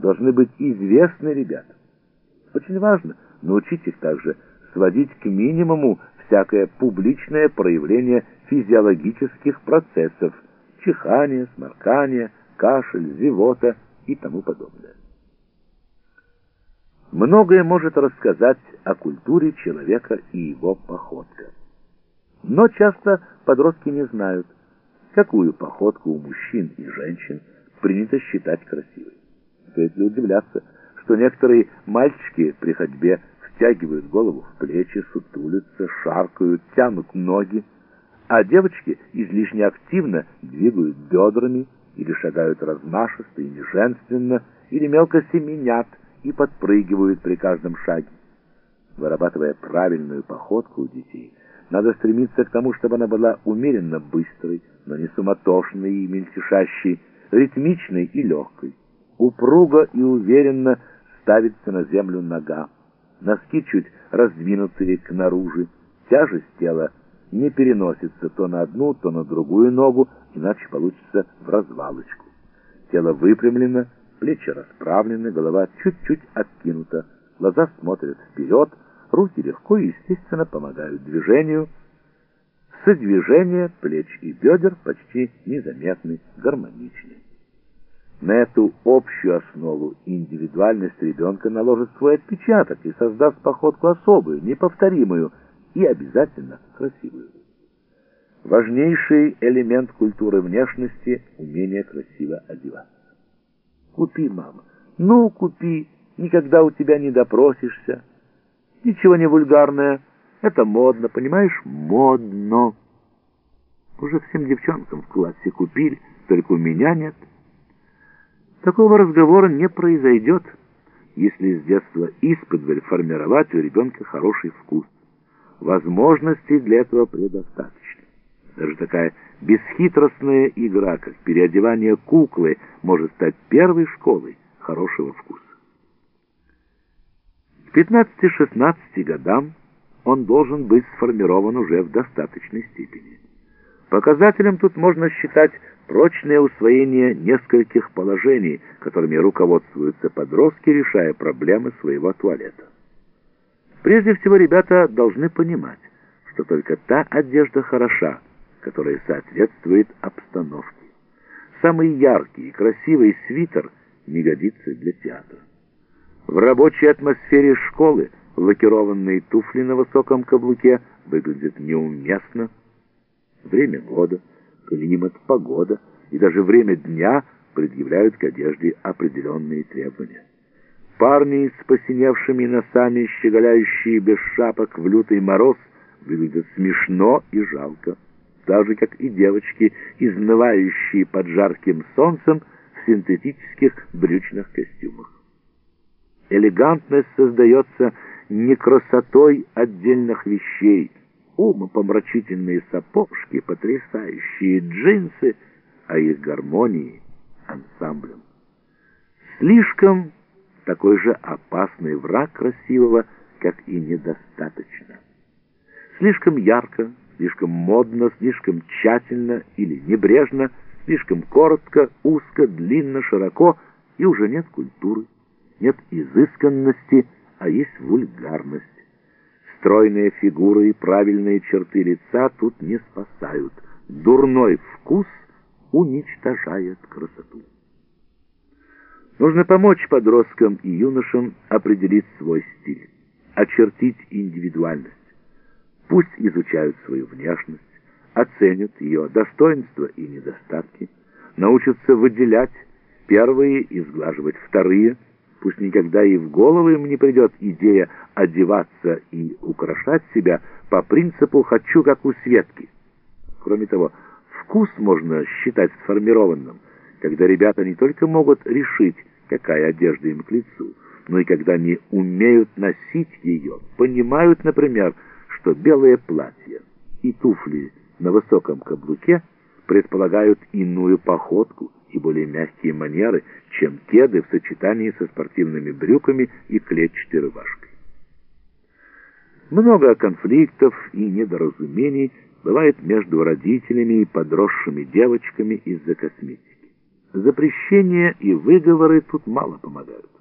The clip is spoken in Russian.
должны быть известны ребятам. Очень важно научить их также сводить к минимуму всякое публичное проявление физиологических процессов, чихание, сморкание, кашель, зевота и тому подобное. Многое может рассказать о культуре человека и его походка. Но часто подростки не знают, какую походку у мужчин и женщин принято считать красивой. Стоит ли удивляться, что некоторые мальчики при ходьбе втягивают голову в плечи, сутулятся, шаркают, тянут ноги, а девочки излишне активно двигают бедрами или шагают размашисто и неженственно, или мелко семенят и подпрыгивают при каждом шаге. Вырабатывая правильную походку у детей, надо стремиться к тому, чтобы она была умеренно быстрой, но не суматошной и мельтешащей, ритмичной и легкой. Упруго и уверенно ставится на землю нога. Носки чуть раздвинутые к наружу. Тяжесть тела не переносится то на одну, то на другую ногу, иначе получится в развалочку. Тело выпрямлено, плечи расправлены, голова чуть-чуть откинута, глаза смотрят вперед, руки легко и естественно помогают движению. Содвижение плеч и бедер почти незаметны, гармоничны. На эту общую основу индивидуальность ребенка наложит свой отпечаток и создаст походку особую, неповторимую и обязательно красивую. Важнейший элемент культуры внешности – умение красиво одеваться. Купи, мама, ну купи, никогда у тебя не допросишься. Ничего не вульгарное, это модно, понимаешь, модно. Уже всем девчонкам в классе купили, только у меня нет. Такого разговора не произойдет, если с детства исподволь формировать у ребенка хороший вкус. Возможностей для этого предостаточно. Даже такая бесхитростная игра, как переодевание куклы, может стать первой школой хорошего вкуса. К 15-16 годам он должен быть сформирован уже в достаточной степени. Показателем тут можно считать прочное усвоение нескольких положений, которыми руководствуются подростки, решая проблемы своего туалета. Прежде всего, ребята должны понимать, что только та одежда хороша, которая соответствует обстановке. Самый яркий и красивый свитер не годится для театра. В рабочей атмосфере школы лакированные туфли на высоком каблуке выглядят неуместно. Время года – климат, погода и даже время дня предъявляют к одежде определенные требования. Парни с посиневшими носами, щеголяющие без шапок в лютый мороз, выглядят смешно и жалко, так же, как и девочки, изнывающие под жарким солнцем в синтетических брючных костюмах. Элегантность создается не красотой отдельных вещей, умопомрачительные сапожки, потрясающие джинсы, а их гармонии ансамблем. Слишком такой же опасный враг красивого, как и недостаточно. Слишком ярко, слишком модно, слишком тщательно или небрежно, слишком коротко, узко, длинно, широко, и уже нет культуры, нет изысканности, а есть вульгарность. Стройные фигуры и правильные черты лица тут не спасают. Дурной вкус уничтожает красоту. Нужно помочь подросткам и юношам определить свой стиль, очертить индивидуальность. Пусть изучают свою внешность, оценят ее достоинства и недостатки, научатся выделять первые и сглаживать вторые – Пусть никогда и в голову им не придет идея одеваться и украшать себя по принципу «хочу, как у Светки». Кроме того, вкус можно считать сформированным, когда ребята не только могут решить, какая одежда им к лицу, но и когда они умеют носить ее, понимают, например, что белое платье и туфли на высоком каблуке предполагают иную походку, и более мягкие манеры, чем кеды в сочетании со спортивными брюками и клетчатой рубашкой. Много конфликтов и недоразумений бывает между родителями и подросшими девочками из-за косметики. Запрещения и выговоры тут мало помогают.